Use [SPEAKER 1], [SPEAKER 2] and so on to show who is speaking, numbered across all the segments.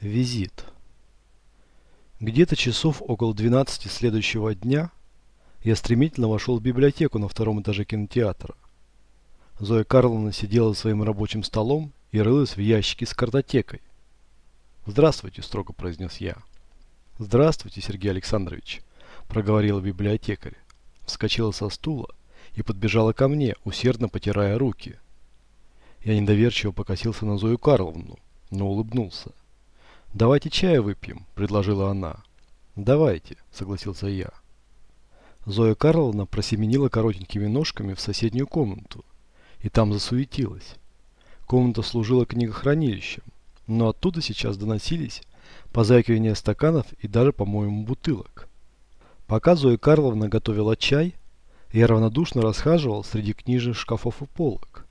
[SPEAKER 1] Визит. Где-то часов около 12 следующего дня я стремительно вошел в библиотеку на втором этаже кинотеатра. Зоя Карловна сидела за своим рабочим столом и рылась в ящике с картотекой. «Здравствуйте», – строго произнес я. «Здравствуйте, Сергей Александрович», – проговорила библиотекарь. Вскочила со стула и подбежала ко мне, усердно потирая руки. Я недоверчиво покосился на Зою Карловну, но улыбнулся. «Давайте чая выпьем», – предложила она. «Давайте», – согласился я. Зоя Карловна просеменила коротенькими ножками в соседнюю комнату и там засуетилась. Комната служила книгохранилищем, но оттуда сейчас доносились позвякивание стаканов и даже, по-моему, бутылок. Пока Зоя Карловна готовила чай, я равнодушно расхаживал среди книжных шкафов и полок,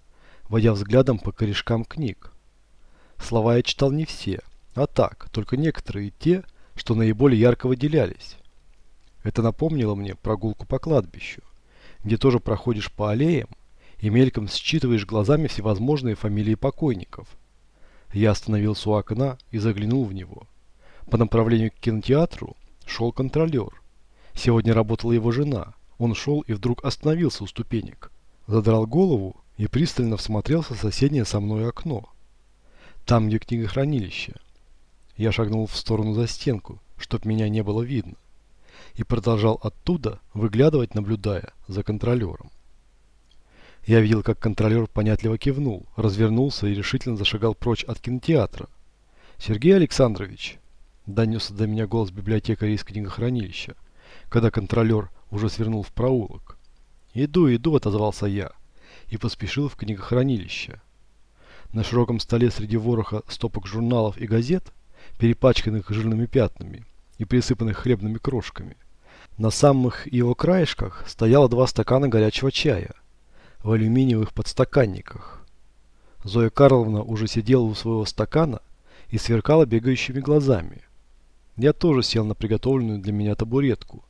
[SPEAKER 1] водя взглядом по корешкам книг. Слова я читал не все, а так, только некоторые те, что наиболее ярко выделялись. Это напомнило мне прогулку по кладбищу, где тоже проходишь по аллеям и мельком считываешь глазами всевозможные фамилии покойников. Я остановился у окна и заглянул в него. По направлению к кинотеатру шел контролер. Сегодня работала его жена. Он шел и вдруг остановился у ступенек. Задрал голову и пристально всмотрелся в соседнее со мной окно. Там, где книга хранилища я шагнул в сторону за стенку, чтоб меня не было видно, и продолжал оттуда выглядывать, наблюдая за контролером. Я видел, как контролер понятливо кивнул, развернулся и решительно зашагал прочь от кинотеатра. «Сергей Александрович!» – донесся до меня голос библиотекаря из книгохранилища, когда контролер уже свернул в проулок. «Иду, иду!» – отозвался я и поспешил в книгохранилище. На широком столе среди вороха стопок журналов и газет – перепачканных жирными пятнами и присыпанных хлебными крошками. На самых его краешках стояло два стакана горячего чая в алюминиевых подстаканниках. Зоя Карловна уже сидела у своего стакана и сверкала бегающими глазами. Я тоже сел на приготовленную для меня табуретку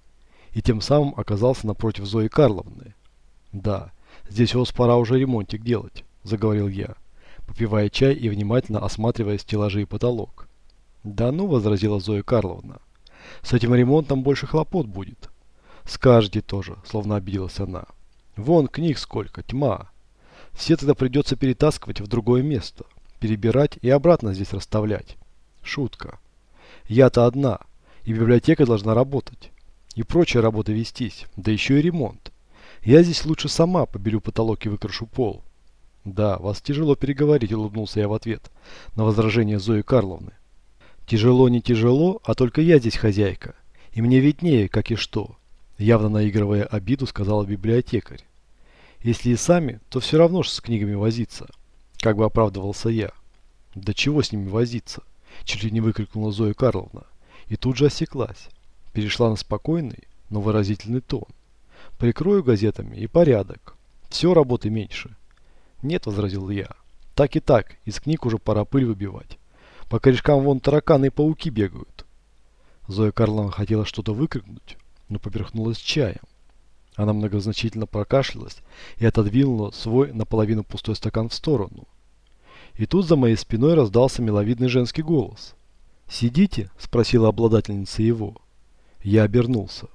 [SPEAKER 1] и тем самым оказался напротив Зои Карловны. «Да, здесь у вас пора уже ремонтик делать», – заговорил я, попивая чай и внимательно осматривая стеллажи и потолок. Да ну, возразила Зоя Карловна. С этим ремонтом больше хлопот будет. Скажете тоже, словно обиделась она. Вон книг сколько, тьма. Все тогда придется перетаскивать в другое место, перебирать и обратно здесь расставлять. Шутка. Я-то одна, и библиотека должна работать. И прочая работа вестись, да еще и ремонт. Я здесь лучше сама побелю потолок и выкрашу пол. Да, вас тяжело переговорить, улыбнулся я в ответ на возражение Зои Карловны. Тяжело, не тяжело, а только я здесь хозяйка. И мне виднее, как и что. Явно наигрывая обиду, сказала библиотекарь. Если и сами, то все равно что с книгами возиться. Как бы оправдывался я. Да чего с ними возиться? Чуть ли не выкрикнула Зоя Карловна. И тут же осеклась. Перешла на спокойный, но выразительный тон. Прикрою газетами и порядок. Все работы меньше. Нет, возразил я. Так и так, из книг уже пора пыль выбивать. По корешкам вон тараканы и пауки бегают. Зоя Карловна хотела что-то выкрикнуть, но поперхнулась чаем. Она многозначительно прокашлялась и отодвинула свой наполовину пустой стакан в сторону. И тут за моей спиной раздался миловидный женский голос. «Сидите?» – спросила обладательница его. Я обернулся.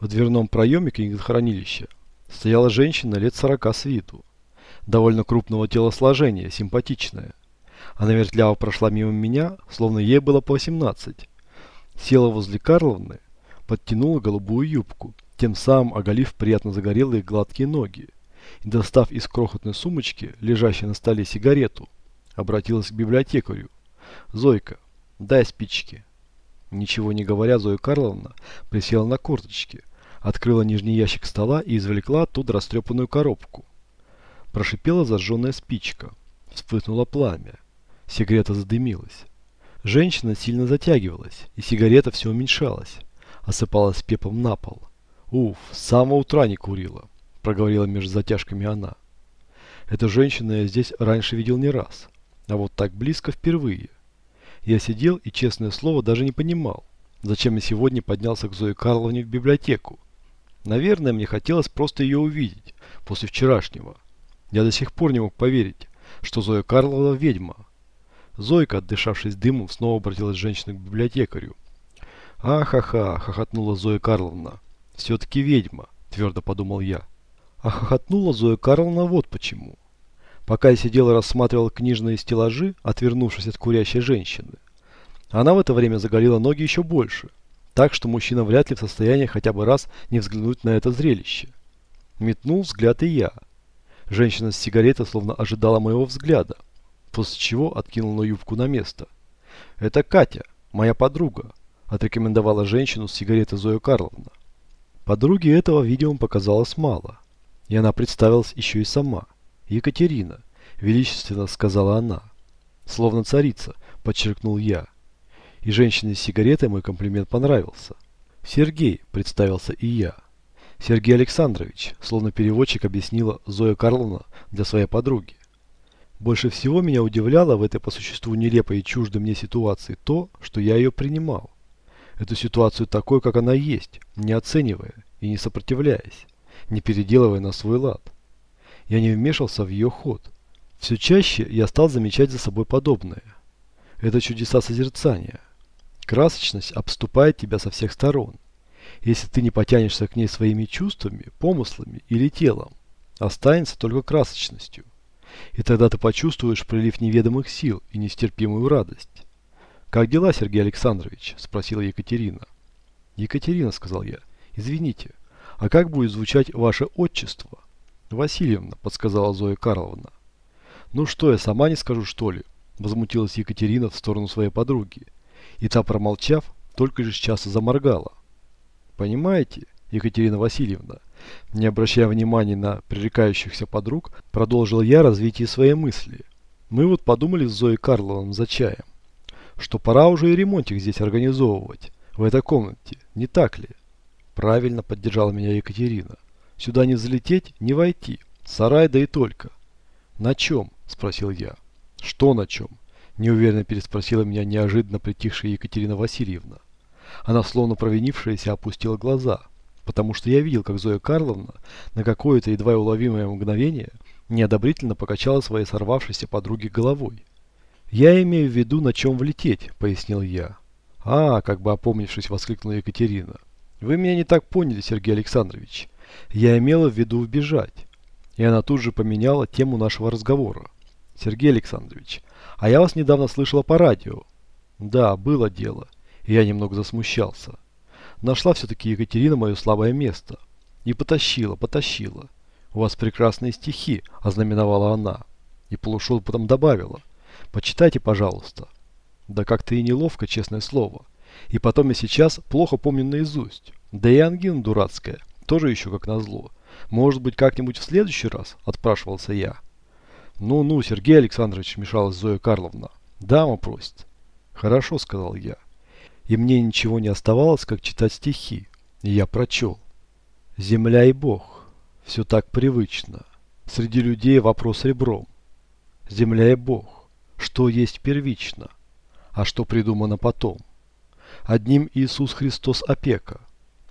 [SPEAKER 1] В дверном проеме книгохранилища стояла женщина лет сорока с виду. Довольно крупного телосложения, симпатичная – она вертляло прошла мимо меня, словно ей было по 18. Села возле Карловны, подтянула голубую юбку, тем самым оголив приятно загорелые гладкие ноги, и, достав из крохотной сумочки, лежащей на столе сигарету, обратилась к библиотекарю. «Зойка, дай спички». Ничего не говоря, Зоя Карловна присела на корточки, открыла нижний ящик стола и извлекла оттуда растрепанную коробку. Прошипела зажженная спичка. Вспыхнуло пламя. Сигарета задымилась. Женщина сильно затягивалась, и сигарета все уменьшалась. Осыпалась пепом на пол. «Уф, с самого утра не курила», — проговорила между затяжками она. «Эту женщину я здесь раньше видел не раз, а вот так близко впервые. Я сидел и, честное слово, даже не понимал, зачем я сегодня поднялся к Зое Карловне в библиотеку. Наверное, мне хотелось просто ее увидеть после вчерашнего. Я до сих пор не мог поверить, что Зоя Карлова ведьма, Зойка, отдышавшись дымом, снова обратилась женщина к библиотекарю. «Ахаха!» – хохотнула Зоя Карловна. «Все-таки ведьма!» – твердо подумал я. А хохотнула Зоя Карловна вот почему. Пока я сидел и рассматривал книжные стеллажи, отвернувшись от курящей женщины, она в это время заголила ноги еще больше, так что мужчина вряд ли в состоянии хотя бы раз не взглянуть на это зрелище. Метнул взгляд и я. Женщина с сигаретой словно ожидала моего взгляда после чего откинул на юбку на место. «Это Катя, моя подруга», – отрекомендовала женщину с сигаретой Зоя Карловна. Подруге этого, видимо, показалось мало. И она представилась еще и сама. «Екатерина», – величественно сказала она. «Словно царица», – подчеркнул я. И женщине с сигаретой мой комплимент понравился. «Сергей», – представился и я. «Сергей Александрович», – словно переводчик объяснила Зоя Карловна для своей подруги. Больше всего меня удивляло в этой по существу нелепой и чуждой мне ситуации то, что я ее принимал. Эту ситуацию такой, как она есть, не оценивая и не сопротивляясь, не переделывая на свой лад. Я не вмешался в ее ход. Все чаще я стал замечать за собой подобное. Это чудеса созерцания. Красочность обступает тебя со всех сторон. Если ты не потянешься к ней своими чувствами, помыслами или телом, останется только красочностью. И тогда ты почувствуешь прилив неведомых сил и нестерпимую радость. «Как дела, Сергей Александрович?» – спросила Екатерина. «Екатерина», – сказал я, – «извините, а как будет звучать ваше отчество?» «Васильевна», – подсказала Зоя Карловна. «Ну что, я сама не скажу, что ли?» – возмутилась Екатерина в сторону своей подруги. И та, промолчав, только же сейчас заморгала. «Понимаете, Екатерина Васильевна, не обращая внимания на пререкающихся подруг, продолжил я развитие своей мысли. Мы вот подумали с Зоей Карловым за чаем, что пора уже и ремонтик здесь организовывать, в этой комнате, не так ли? Правильно поддержала меня Екатерина. Сюда не залететь, не войти. Сарай, да и только. На чем? Спросил я. Что на чем? Неуверенно переспросила меня неожиданно притихшая Екатерина Васильевна. Она, словно провинившаяся, опустила глаза – потому что я видел, как Зоя Карловна на какое-то едва уловимое мгновение неодобрительно покачала своей сорвавшейся подруге головой. «Я имею в виду, на чем влететь», — пояснил я. «А, как бы опомнившись, воскликнула Екатерина. Вы меня не так поняли, Сергей Александрович. Я имела в виду убежать». И она тут же поменяла тему нашего разговора. «Сергей Александрович, а я вас недавно слышала по радио». «Да, было дело». Я немного засмущался. Нашла все-таки Екатерина мое слабое место. И потащила, потащила. «У вас прекрасные стихи», – ознаменовала она. И полушепотом добавила. «Почитайте, пожалуйста». Да как-то и неловко, честное слово. И потом и сейчас плохо помню наизусть. Да и ангина дурацкая, тоже еще как назло. Может быть, как-нибудь в следующий раз?» – отпрашивался я. «Ну-ну, Сергей Александрович», – мешалась Зоя Карловна. «Дама просит». «Хорошо», – сказал я и мне ничего не оставалось, как читать стихи. И я прочел. «Земля и Бог. Все так привычно. Среди людей вопрос ребром. Земля и Бог. Что есть первично? А что придумано потом? Одним Иисус Христос опека.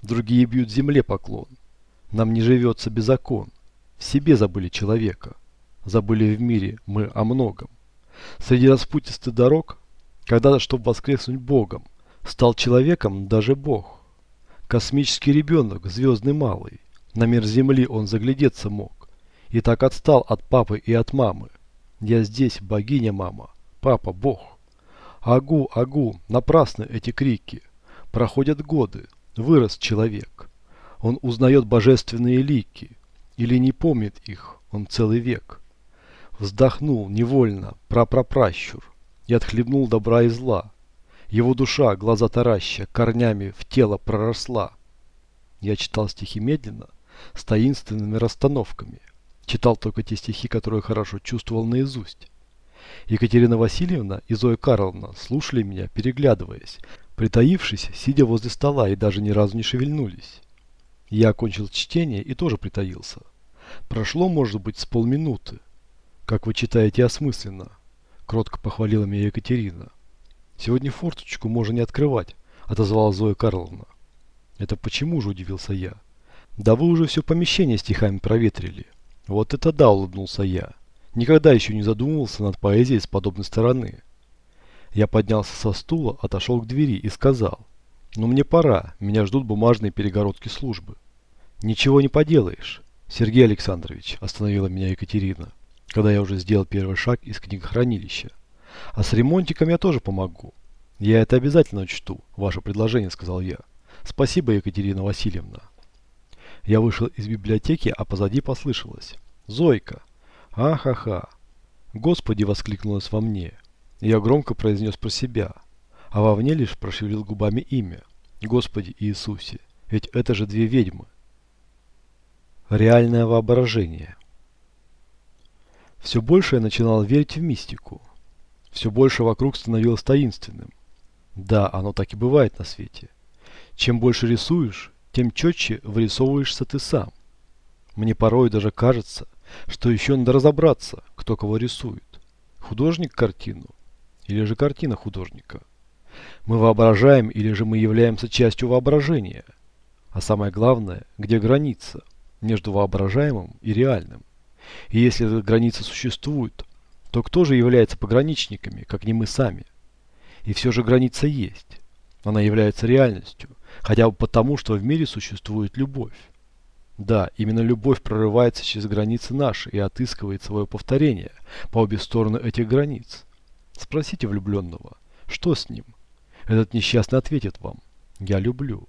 [SPEAKER 1] Другие бьют земле поклон. Нам не живется без окон. В себе забыли человека. Забыли в мире мы о многом. Среди распутистых дорог, когда-то, чтобы воскреснуть Богом, стал человеком даже Бог. Космический ребенок, звездный малый. На мир Земли он заглядеться мог. И так отстал от папы и от мамы. Я здесь, богиня мама, папа Бог. Агу, агу, напрасны эти крики. Проходят годы, вырос человек. Он узнает божественные лики. Или не помнит их, он целый век. Вздохнул невольно прапрапращур и отхлебнул добра и зла. Его душа, глаза тараща, корнями в тело проросла. Я читал стихи медленно, с таинственными расстановками. Читал только те стихи, которые хорошо чувствовал наизусть. Екатерина Васильевна и Зоя Карловна слушали меня, переглядываясь, притаившись, сидя возле стола и даже ни разу не шевельнулись. Я окончил чтение и тоже притаился. Прошло, может быть, с полминуты. Как вы читаете осмысленно, кротко похвалила меня Екатерина. «Сегодня форточку можно не открывать», – отозвала Зоя Карловна. «Это почему же?» – удивился я. «Да вы уже все помещение стихами проветрили». «Вот это да!» – улыбнулся я. «Никогда еще не задумывался над поэзией с подобной стороны». Я поднялся со стула, отошел к двери и сказал. «Ну мне пора, меня ждут бумажные перегородки службы». «Ничего не поделаешь, Сергей Александрович», – остановила меня Екатерина, когда я уже сделал первый шаг из книгохранилища. «А с ремонтиком я тоже помогу. Я это обязательно учту, ваше предложение», — сказал я. «Спасибо, Екатерина Васильевна». Я вышел из библиотеки, а позади послышалось. «Зойка! Ахаха!» «Господи!» — воскликнулось во мне. Я громко произнес про себя, а вовне лишь прошевелил губами имя. «Господи Иисусе! Ведь это же две ведьмы!» Реальное воображение. Все больше я начинал верить в мистику. Все больше вокруг становилось таинственным. Да, оно так и бывает на свете. Чем больше рисуешь, тем четче вырисовываешься ты сам. Мне порой даже кажется, что еще надо разобраться, кто кого рисует. Художник картину или же картина художника. Мы воображаем или же мы являемся частью воображения. А самое главное, где граница между воображаемым и реальным. И если эта граница существует, то кто же является пограничниками, как не мы сами? И все же граница есть. Она является реальностью, хотя бы потому, что в мире существует любовь. Да, именно любовь прорывается через границы наши и отыскивает свое повторение по обе стороны этих границ. Спросите влюбленного, что с ним? Этот несчастный ответит вам, я люблю.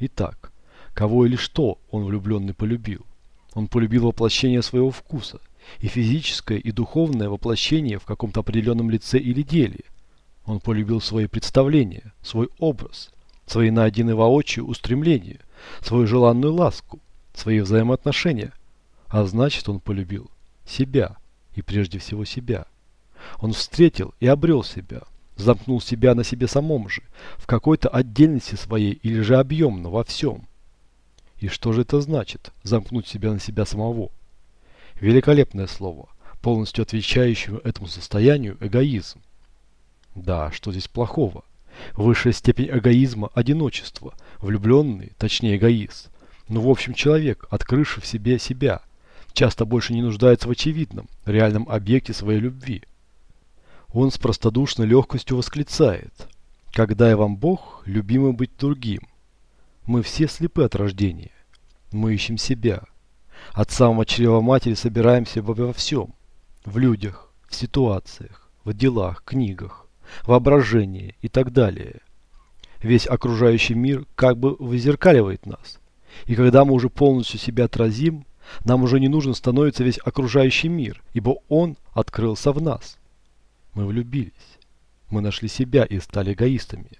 [SPEAKER 1] Итак, кого или что он влюбленный полюбил? Он полюбил воплощение своего вкуса – и физическое, и духовное воплощение в каком-то определенном лице или деле. Он полюбил свои представления, свой образ, свои найденные воочию устремления, свою желанную ласку, свои взаимоотношения. А значит, он полюбил себя, и прежде всего себя. Он встретил и обрел себя, замкнул себя на себе самом же, в какой-то отдельности своей или же объемно во всем. И что же это значит, замкнуть себя на себя самого? Великолепное слово, полностью отвечающего этому состоянию эгоизм. Да, что здесь плохого? Высшая степень эгоизма – одиночество, влюбленный, точнее эгоист. Ну, в общем, человек, открывший в себе себя, часто больше не нуждается в очевидном, реальном объекте своей любви. Он с простодушной легкостью восклицает «Когда я вам Бог, любимый быть другим». Мы все слепы от рождения. Мы ищем себя – от самого чрева матери собираемся во всем. В людях, в ситуациях, в делах, книгах, воображении и так далее. Весь окружающий мир как бы вызеркаливает нас. И когда мы уже полностью себя отразим, нам уже не нужен становится весь окружающий мир, ибо он открылся в нас. Мы влюбились. Мы нашли себя и стали эгоистами.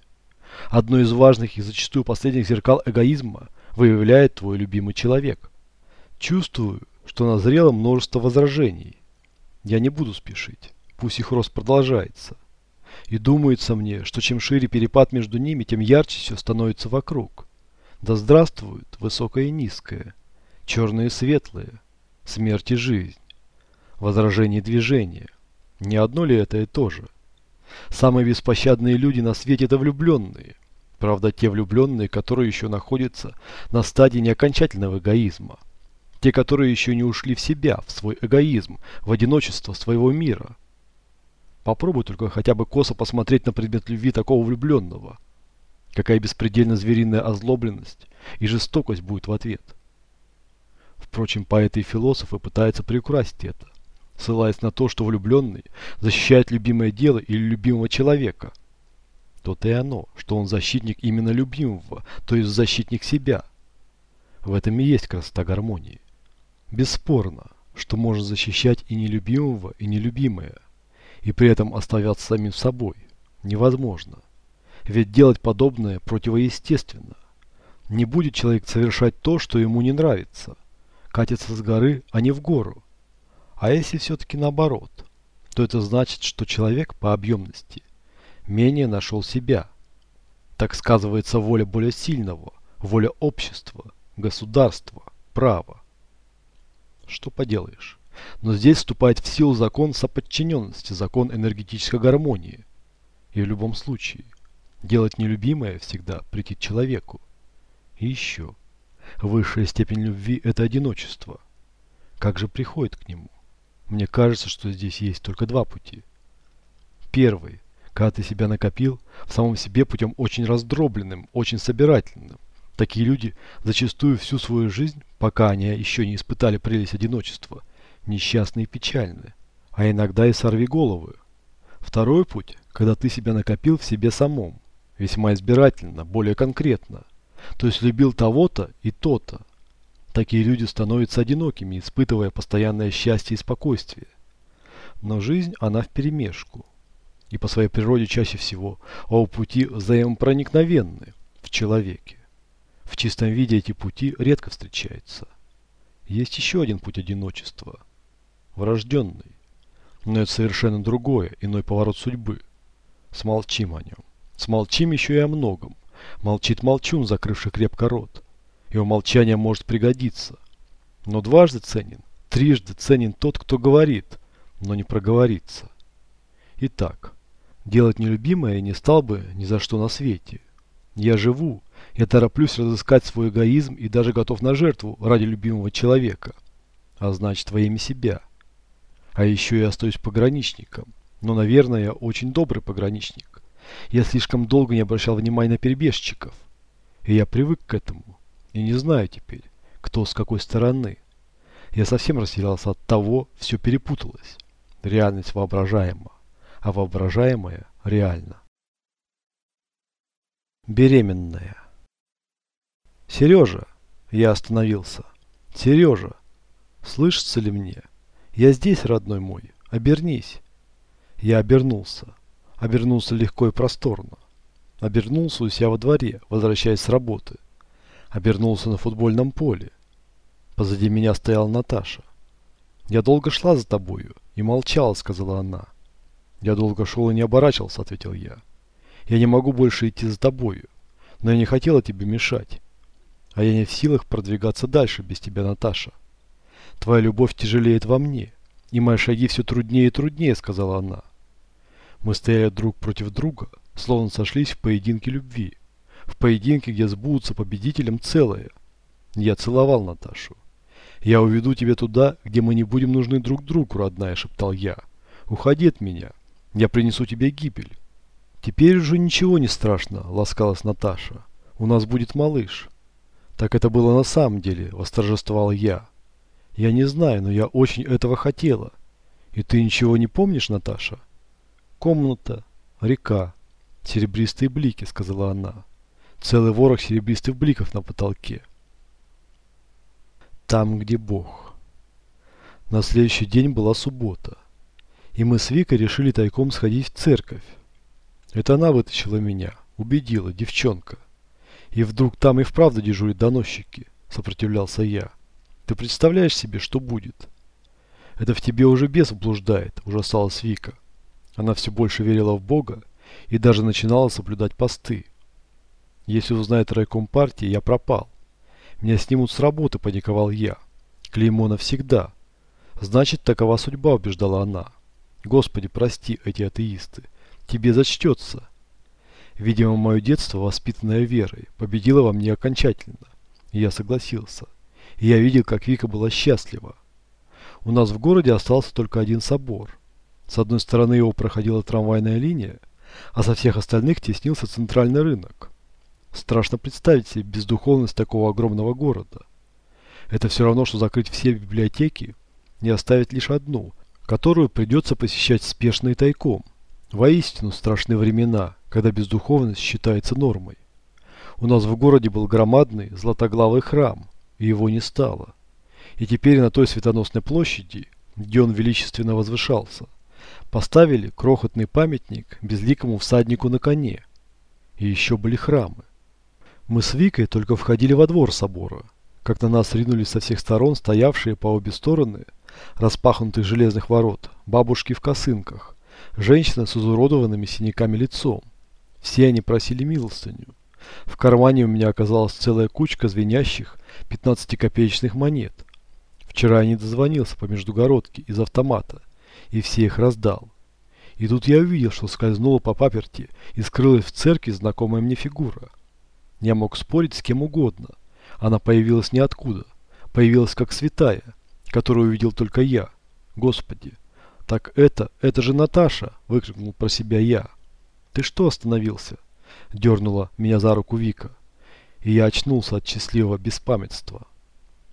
[SPEAKER 1] Одно из важных и зачастую последних зеркал эгоизма выявляет твой любимый человек – Чувствую, что назрело множество возражений. Я не буду спешить. Пусть их рост продолжается. И думается мне, что чем шире перепад между ними, тем ярче все становится вокруг. Да здравствуют высокое и низкое, черное и светлое, смерть и жизнь, возражение и движение. Не одно ли это и то же? Самые беспощадные люди на свете – это влюбленные. Правда, те влюбленные, которые еще находятся на стадии неокончательного эгоизма – те, которые еще не ушли в себя, в свой эгоизм, в одиночество своего мира. Попробуй только хотя бы косо посмотреть на предмет любви такого влюбленного. Какая беспредельно звериная озлобленность и жестокость будет в ответ. Впрочем, поэты и философы пытаются приукрасить это, ссылаясь на то, что влюбленный защищает любимое дело или любимого человека. То-то и оно, что он защитник именно любимого, то есть защитник себя. В этом и есть красота гармонии. Бесспорно, что можно защищать и нелюбимого, и нелюбимое, и при этом оставаться самим собой, невозможно. Ведь делать подобное противоестественно. Не будет человек совершать то, что ему не нравится. катиться с горы, а не в гору. А если все-таки наоборот, то это значит, что человек по объемности менее нашел себя. Так сказывается воля более сильного, воля общества, государства, права. Что поделаешь. Но здесь вступает в силу закон соподчиненности, закон энергетической гармонии. И в любом случае, делать нелюбимое всегда прийти человеку. И еще. Высшая степень любви – это одиночество. Как же приходит к нему? Мне кажется, что здесь есть только два пути. Первый – когда ты себя накопил в самом себе путем очень раздробленным, очень собирательным. Такие люди зачастую всю свою жизнь пока они еще не испытали прелесть одиночества, несчастные и печальные, а иногда и сорви головы. Второй путь, когда ты себя накопил в себе самом, весьма избирательно, более конкретно, то есть любил того-то и то-то. Такие люди становятся одинокими, испытывая постоянное счастье и спокойствие. Но жизнь, она вперемешку. И по своей природе чаще всего оба пути взаимопроникновенны в человеке. В чистом виде эти пути редко встречаются. Есть еще один путь одиночества. Врожденный. Но это совершенно другое, иной поворот судьбы. Смолчим о нем. Смолчим еще и о многом. Молчит молчун, закрывший крепко рот. Его молчание может пригодиться. Но дважды ценен, трижды ценен тот, кто говорит, но не проговорится. Итак, делать нелюбимое я не стал бы ни за что на свете. Я живу, я тороплюсь разыскать свой эгоизм и даже готов на жертву ради любимого человека. А значит, во имя себя. А еще я остаюсь пограничником. Но, наверное, я очень добрый пограничник. Я слишком долго не обращал внимания на перебежчиков. И я привык к этому. И не знаю теперь, кто с какой стороны. Я совсем растерялся от того, все перепуталось. Реальность воображаема, а воображаемое реально. Беременная. «Сережа!» Я остановился. «Сережа! Слышится ли мне? Я здесь, родной мой. Обернись!» Я обернулся. Обернулся легко и просторно. Обернулся у себя во дворе, возвращаясь с работы. Обернулся на футбольном поле. Позади меня стояла Наташа. «Я долго шла за тобою и молчала», — сказала она. «Я долго шел и не оборачивался», — ответил я. «Я не могу больше идти за тобою, но я не хотела тебе мешать а я не в силах продвигаться дальше без тебя, Наташа. Твоя любовь тяжелеет во мне, и мои шаги все труднее и труднее, сказала она. Мы стояли друг против друга, словно сошлись в поединке любви, в поединке, где сбудутся победителем целое. Я целовал Наташу. «Я уведу тебя туда, где мы не будем нужны друг другу, родная», — шептал я. «Уходи от меня. Я принесу тебе гибель». «Теперь уже ничего не страшно», — ласкалась Наташа. «У нас будет малыш». Так это было на самом деле, восторжествовал я. Я не знаю, но я очень этого хотела. И ты ничего не помнишь, Наташа? Комната, река, серебристые блики, сказала она. Целый ворох серебристых бликов на потолке. Там, где Бог. На следующий день была суббота. И мы с Викой решили тайком сходить в церковь. Это она вытащила меня, убедила, девчонка. И вдруг там и вправду дежурят доносчики, сопротивлялся я. Ты представляешь себе, что будет? Это в тебе уже бес блуждает, ужасалась Вика. Она все больше верила в Бога и даже начинала соблюдать посты. Если узнает райком партии, я пропал. Меня снимут с работы, паниковал я. Клеймо навсегда. Значит, такова судьба, убеждала она. Господи, прости эти атеисты. Тебе зачтется. Видимо, мое детство, воспитанное верой, победило во мне окончательно. Я согласился. И я видел, как Вика была счастлива. У нас в городе остался только один собор. С одной стороны его проходила трамвайная линия, а со всех остальных теснился центральный рынок. Страшно представить себе бездуховность такого огромного города. Это все равно, что закрыть все библиотеки не оставить лишь одну, которую придется посещать спешно и тайком. Воистину страшные времена – когда бездуховность считается нормой. У нас в городе был громадный златоглавый храм, и его не стало. И теперь на той светоносной площади, где он величественно возвышался, поставили крохотный памятник безликому всаднику на коне. И еще были храмы. Мы с Викой только входили во двор собора, как на нас ринулись со всех сторон стоявшие по обе стороны распахнутых железных ворот, бабушки в косынках, женщина с изуродованными синяками лицом. Все они просили милостыню. В кармане у меня оказалась целая кучка звенящих 15-копеечных монет. Вчера я не дозвонился по междугородке из автомата и все их раздал. И тут я увидел, что скользнула по паперти и скрылась в церкви знакомая мне фигура. Я мог спорить с кем угодно. Она появилась ниоткуда. Появилась как святая, которую увидел только я. Господи, так это, это же Наташа, выкрикнул про себя я ты что остановился?» – дернула меня за руку Вика. И я очнулся от счастливого беспамятства.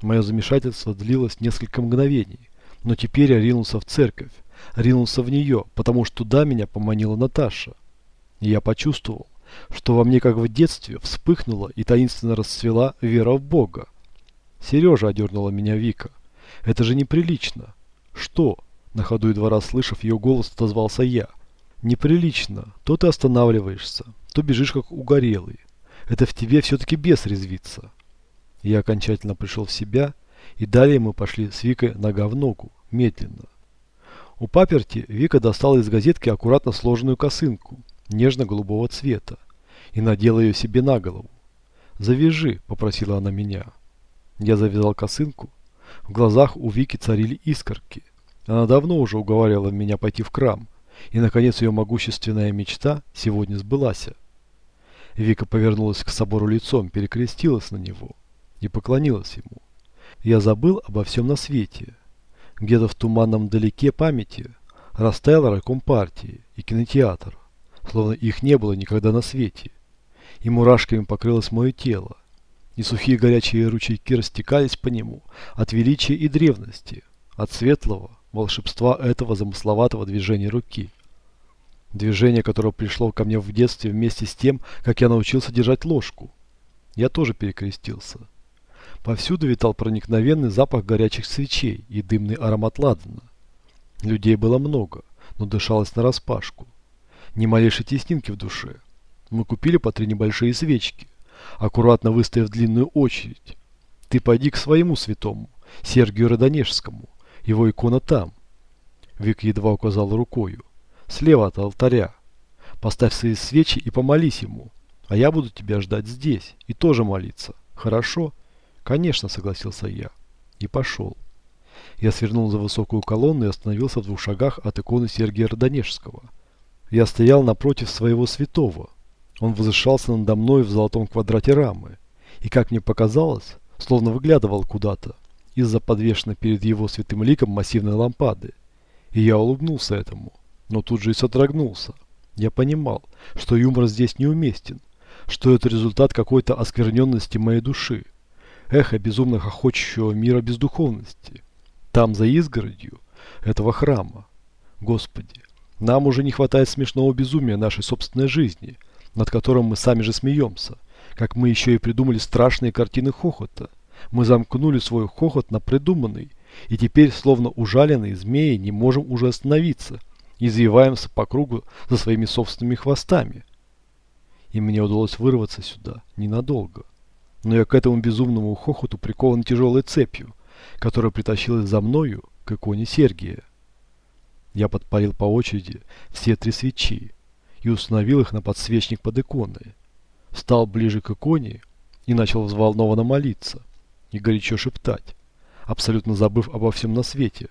[SPEAKER 1] Мое замешательство длилось несколько мгновений, но теперь я ринулся в церковь, ринулся в нее, потому что туда меня поманила Наташа. И я почувствовал, что во мне, как в детстве, вспыхнула и таинственно расцвела вера в Бога. Сережа одернула меня Вика. «Это же неприлично!» «Что?» На ходу и два раз слышав ее голос, отозвался я – Неприлично. То ты останавливаешься, то бежишь как угорелый. Это в тебе все-таки бес резвится. Я окончательно пришел в себя, и далее мы пошли с Викой нога в ногу, медленно. У паперти Вика достала из газетки аккуратно сложенную косынку, нежно-голубого цвета, и надела ее себе на голову. «Завяжи», — попросила она меня. Я завязал косынку. В глазах у Вики царили искорки. Она давно уже уговаривала меня пойти в крам, и, наконец, ее могущественная мечта сегодня сбылась. Вика повернулась к собору лицом, перекрестилась на него и поклонилась ему. Я забыл обо всем на свете. Где-то в туманном далеке памяти растаял райком партии и кинотеатр, словно их не было никогда на свете. И мурашками покрылось мое тело, и сухие горячие ручейки растекались по нему от величия и древности, от светлого волшебства этого замысловатого движения руки. Движение, которое пришло ко мне в детстве вместе с тем, как я научился держать ложку. Я тоже перекрестился. Повсюду витал проникновенный запах горячих свечей и дымный аромат ладана. Людей было много, но дышалось нараспашку. Ни малейшей теснинки в душе. Мы купили по три небольшие свечки, аккуратно выставив длинную очередь. Ты пойди к своему святому, Сергию Родонежскому, его икона там. Вик едва указал рукою. Слева от алтаря. Поставь свои свечи и помолись ему. А я буду тебя ждать здесь и тоже молиться. Хорошо? Конечно, согласился я. И пошел. Я свернул за высокую колонну и остановился в двух шагах от иконы Сергия Родонежского. Я стоял напротив своего святого. Он возвышался надо мной в золотом квадрате рамы. И, как мне показалось, словно выглядывал куда-то из-за подвешенной перед его святым ликом массивной лампады, и я улыбнулся этому, но тут же и содрогнулся. Я понимал, что юмор здесь неуместен, что это результат какой-то оскверненности моей души, эхо безумно хохочущего мира бездуховности. Там, за изгородью, этого храма. Господи, нам уже не хватает смешного безумия нашей собственной жизни, над которым мы сами же смеемся, как мы еще и придумали страшные картины хохота – мы замкнули свой хохот на придуманный, и теперь, словно ужаленные змеи, не можем уже остановиться, извиваемся по кругу за своими собственными хвостами. И мне удалось вырваться сюда ненадолго. Но я к этому безумному хохоту прикован тяжелой цепью, которая притащилась за мною к иконе Сергия. Я подпалил по очереди все три свечи и установил их на подсвечник под иконой. стал ближе к иконе и начал взволнованно молиться и горячо шептать, абсолютно забыв обо всем на свете.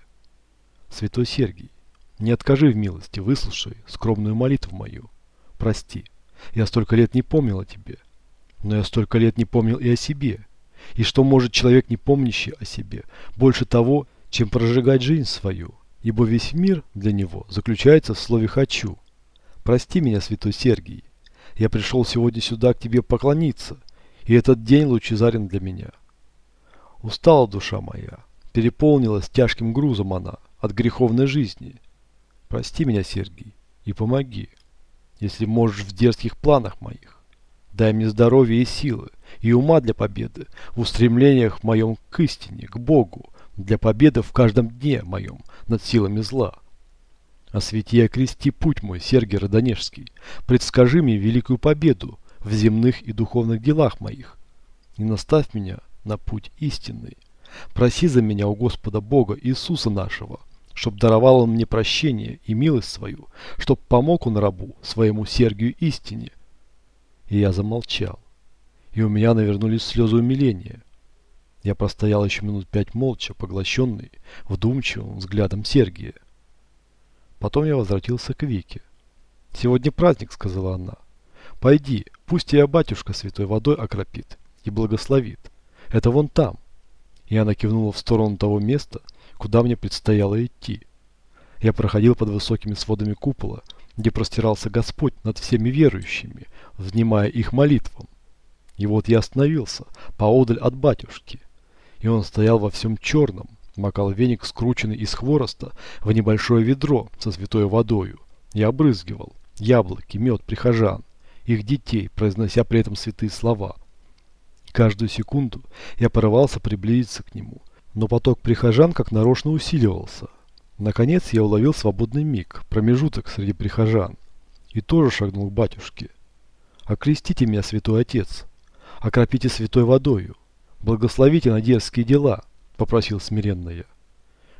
[SPEAKER 1] Святой Сергий, не откажи в милости, выслушай скромную молитву мою. Прости, я столько лет не помнил о тебе, но я столько лет не помнил и о себе. И что может человек, не помнящий о себе, больше того, чем прожигать жизнь свою, ибо весь мир для него заключается в слове «хочу». Прости меня, святой Сергий, я пришел сегодня сюда к тебе поклониться, и этот день лучезарен для меня. Устала душа моя, переполнилась тяжким грузом она от греховной жизни. Прости меня, Сергий, и помоги, если можешь в дерзких планах моих. Дай мне здоровья и силы, и ума для победы, в устремлениях моем к истине, к Богу, для победы в каждом дне моем над силами зла. Освети и окрести путь мой, Сергий Родонежский, предскажи мне великую победу в земных и духовных делах моих, и наставь меня – на путь истинный. Проси за меня у Господа Бога Иисуса нашего, чтоб даровал он мне прощение и милость свою, чтоб помог он рабу, своему Сергию истине. И я замолчал, и у меня навернулись слезы умиления. Я простоял еще минут пять молча, поглощенный, вдумчивым взглядом Сергия. Потом я возвратился к Вике. «Сегодня праздник», — сказала она. «Пойди, пусть тебя батюшка святой водой окропит и благословит. Это вон там. И она кивнула в сторону того места, куда мне предстояло идти. Я проходил под высокими сводами купола, где простирался Господь над всеми верующими, внимая их молитвам. И вот я остановился, поодаль от батюшки. И он стоял во всем черном, макал веник, скрученный из хвороста, в небольшое ведро со святой водою. Я обрызгивал яблоки, мед прихожан, их детей, произнося при этом святые слова. Каждую секунду я порывался приблизиться к нему, но поток прихожан как нарочно усиливался. Наконец я уловил свободный миг, промежуток среди прихожан, и тоже шагнул к батюшке. «Окрестите меня, святой отец! Окропите святой водою! Благословите на дерзкие дела!» – попросил смиренно я.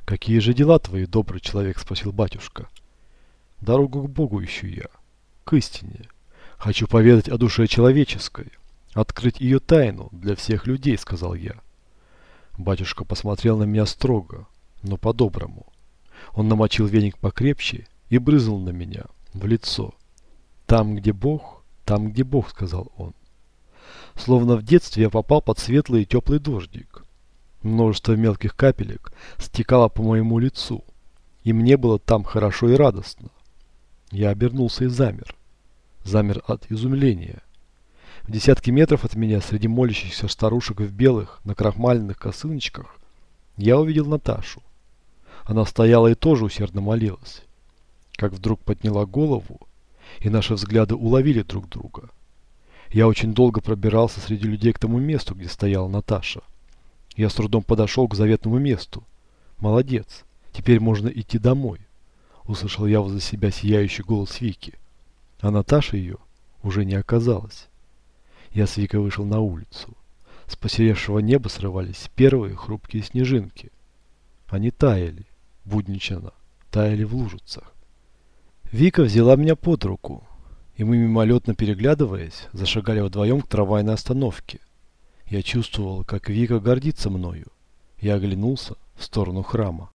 [SPEAKER 1] «Какие же дела твои, добрый человек?» – спросил батюшка. «Дорогу к Богу ищу я, к истине. Хочу поведать о душе человеческой». «Открыть ее тайну для всех людей», — сказал я. Батюшка посмотрел на меня строго, но по-доброму. Он намочил веник покрепче и брызнул на меня, в лицо. «Там, где Бог, там, где Бог», — сказал он. Словно в детстве я попал под светлый и теплый дождик. Множество мелких капелек стекало по моему лицу, и мне было там хорошо и радостно. Я обернулся и замер. Замер от изумления. В десятки метров от меня, среди молящихся старушек в белых, на крахмальных косыночках, я увидел Наташу. Она стояла и тоже усердно молилась. Как вдруг подняла голову, и наши взгляды уловили друг друга. Я очень долго пробирался среди людей к тому месту, где стояла Наташа. Я с трудом подошел к заветному месту. Молодец, теперь можно идти домой. Услышал я возле себя сияющий голос Вики. А Наташа ее уже не оказалась. Ясвика вышел на улицу. С посеревшего неба срывались первые хрупкие снежинки. Они таяли, будничано, таяли в лужицах. Вика взяла меня под руку, и мы, мимолетно переглядываясь, зашагали вдвоем к трамвайной остановке. Я чувствовал, как Вика гордится мною. Я оглянулся в сторону храма.